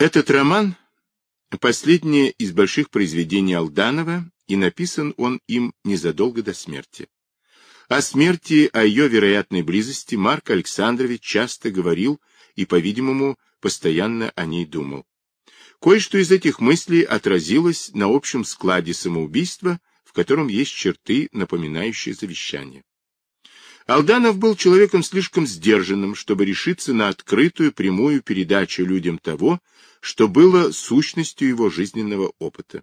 Этот роман – последнее из больших произведений Алданова, и написан он им незадолго до смерти. О смерти, о ее вероятной близости Марк Александрович часто говорил и, по-видимому, постоянно о ней думал. Кое-что из этих мыслей отразилось на общем складе самоубийства, в котором есть черты, напоминающие завещание. Алданов был человеком слишком сдержанным, чтобы решиться на открытую прямую передачу людям того, что было сущностью его жизненного опыта.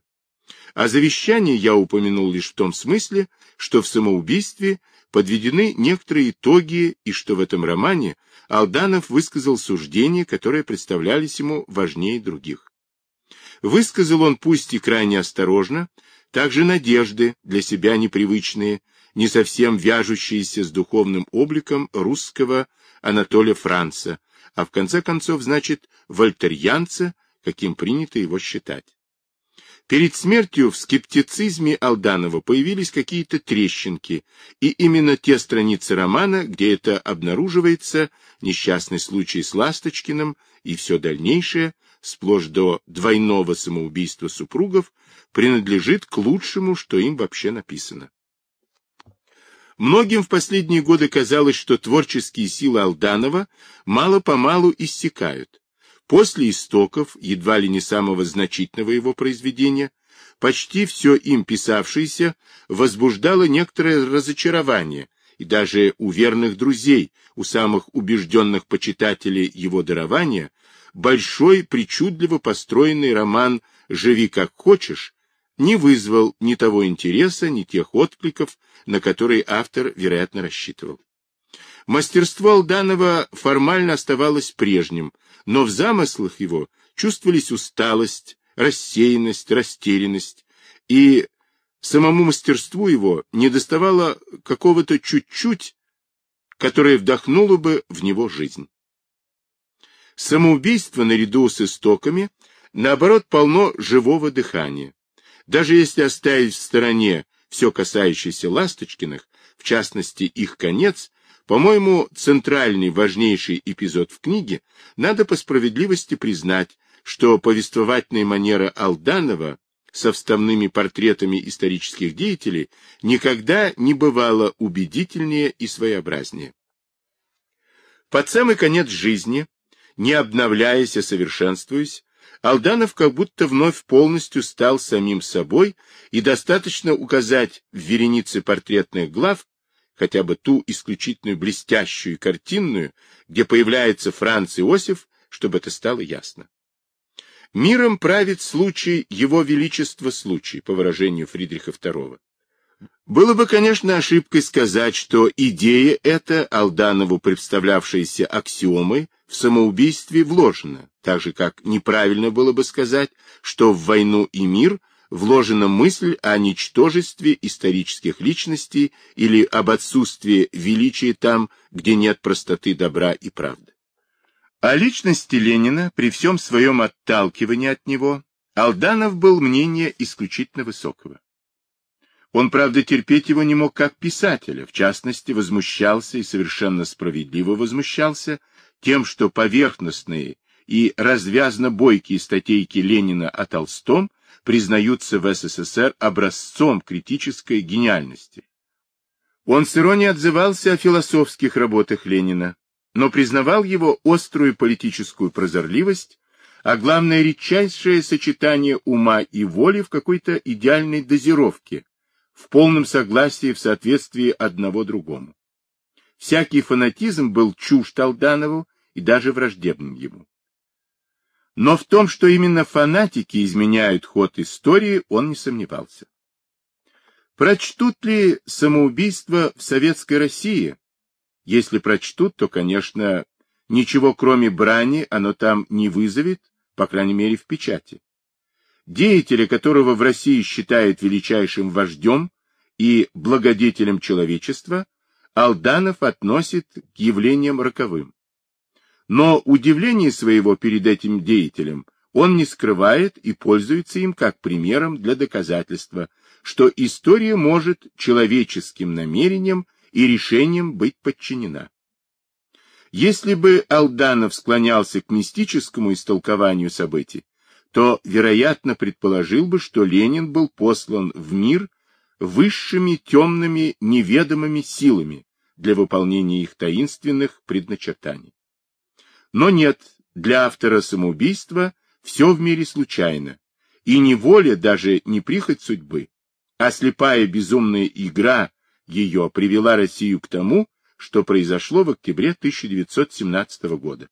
А завещание я упомянул лишь в том смысле, что в самоубийстве подведены некоторые итоги и что в этом романе Алданов высказал суждения, которые представлялись ему важнее других. Высказал он пусть и крайне осторожно, также надежды, для себя непривычные, не совсем вяжущиеся с духовным обликом русского Анатолия Франца, а в конце концов, значит, вольтерьянца, каким принято его считать. Перед смертью в скептицизме Алданова появились какие-то трещинки, и именно те страницы романа, где это обнаруживается, несчастный случай с Ласточкиным и все дальнейшее, сплошь до двойного самоубийства супругов, принадлежит к лучшему, что им вообще написано. Многим в последние годы казалось, что творческие силы Алданова мало-помалу иссякают. После истоков, едва ли не самого значительного его произведения, почти все им писавшееся возбуждало некоторое разочарование, и даже у верных друзей, у самых убежденных почитателей его дарования, большой причудливо построенный роман «Живи как хочешь» не вызвал ни того интереса, ни тех откликов, на которые автор, вероятно, рассчитывал. Мастерство Алданова формально оставалось прежним, но в замыслах его чувствовались усталость, рассеянность, растерянность, и самому мастерству его недоставало какого-то чуть-чуть, которое вдохнуло бы в него жизнь. Самоубийство наряду с истоками, наоборот, полно живого дыхания. Даже если оставить в стороне все касающееся Ласточкиных, в частности их конец, по-моему, центральный важнейший эпизод в книге, надо по справедливости признать, что повествовательная манера Алданова со вставными портретами исторических деятелей никогда не бывала убедительнее и своеобразнее. Под самый конец жизни, не обновляясь и совершенствуясь, Алданов как будто вновь полностью стал самим собой, и достаточно указать в веренице портретных глав хотя бы ту исключительную блестящую картинную, где появляется Франц Иосиф, чтобы это стало ясно. Миром правит случай Его Величества случай, по выражению Фридриха II. Было бы, конечно, ошибкой сказать, что идея эта, Алданову представлявшаяся аксиомой, в самоубийстве вложена, так же, как неправильно было бы сказать, что в «Войну и мир» вложена мысль о ничтожестве исторических личностей или об отсутствии величия там, где нет простоты добра и правды. О личности Ленина, при всем своем отталкивании от него, Алданов был мнения исключительно высокого. Он, правда, терпеть его не мог как писателя, в частности, возмущался и совершенно справедливо возмущался тем, что поверхностные и развязно бойкие статейки Ленина о Толстом признаются в СССР образцом критической гениальности. Он с иронией отзывался о философских работах Ленина, но признавал его острую политическую прозорливость, а главное редчайшее сочетание ума и воли в какой-то идеальной дозировке, в полном согласии в соответствии одного другому. Всякий фанатизм был чужд Алданову и даже враждебным ему. Но в том, что именно фанатики изменяют ход истории, он не сомневался. Прочтут ли самоубийство в Советской России? Если прочтут, то, конечно, ничего кроме брани оно там не вызовет, по крайней мере в печати деятеля которого в России считают величайшим вождем и благодетелем человечества, Алданов относит к явлениям роковым. Но удивление своего перед этим деятелем он не скрывает и пользуется им как примером для доказательства, что история может человеческим намерением и решением быть подчинена. Если бы Алданов склонялся к мистическому истолкованию событий, то, вероятно, предположил бы, что Ленин был послан в мир высшими темными неведомыми силами для выполнения их таинственных предначертаний. Но нет, для автора самоубийства все в мире случайно, и не воля, даже не прихоть судьбы, а слепая безумная игра ее привела Россию к тому, что произошло в октябре 1917 года.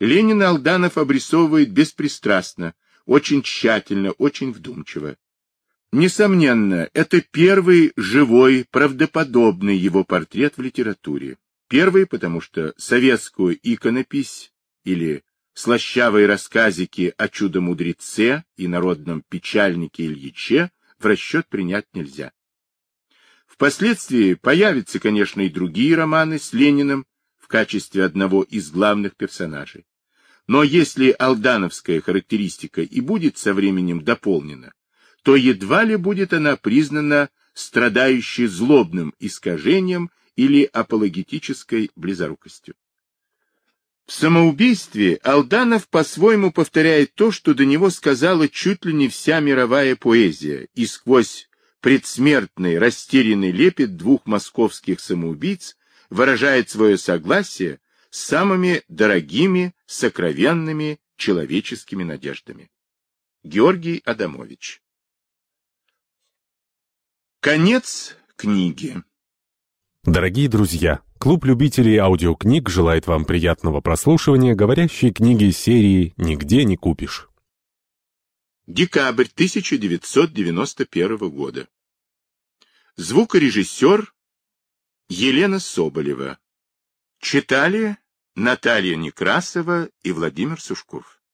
Ленин Алданов обрисовывает беспристрастно, очень тщательно, очень вдумчиво. Несомненно, это первый живой, правдоподобный его портрет в литературе. Первый, потому что советскую иконопись или слащавые рассказики о чудо-мудреце и народном печальнике Ильиче в расчет принять нельзя. Впоследствии появятся, конечно, и другие романы с Лениным в качестве одного из главных персонажей. Но если алдановская характеристика и будет со временем дополнена, то едва ли будет она признана страдающей злобным искажением или апологетической близорукостью. В самоубийстве Алданов по-своему повторяет то, что до него сказала чуть ли не вся мировая поэзия, и сквозь предсмертный растерянный лепет двух московских самоубийц выражает свое согласие с самыми дорогими, сокровенными человеческими надеждами. Георгий Адамович Конец книги. Дорогие друзья, клуб любителей аудиокниг желает вам приятного прослушивания говорящей книги серии «Нигде не купишь». Декабрь 1991 года. Звукорежиссер Елена Соболева. Читали Наталья Некрасова и Владимир Сушков.